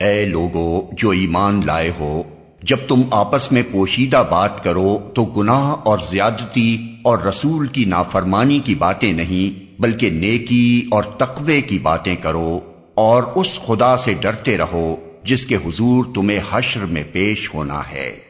اے لوگو، جو ایمان لائے ہو، جب تم آپس میں پوشیدہ بات کرو تو گناہ اور زیادتی اور رسول کی نافرمانی کی باتیں نہیں، بلکہ نیکی اور تقوی کی باتیں کرو، اور اس خدا سے ڈرتے رہو جس کے حضور تمہیں حشر میں پیش ہونا ہے۔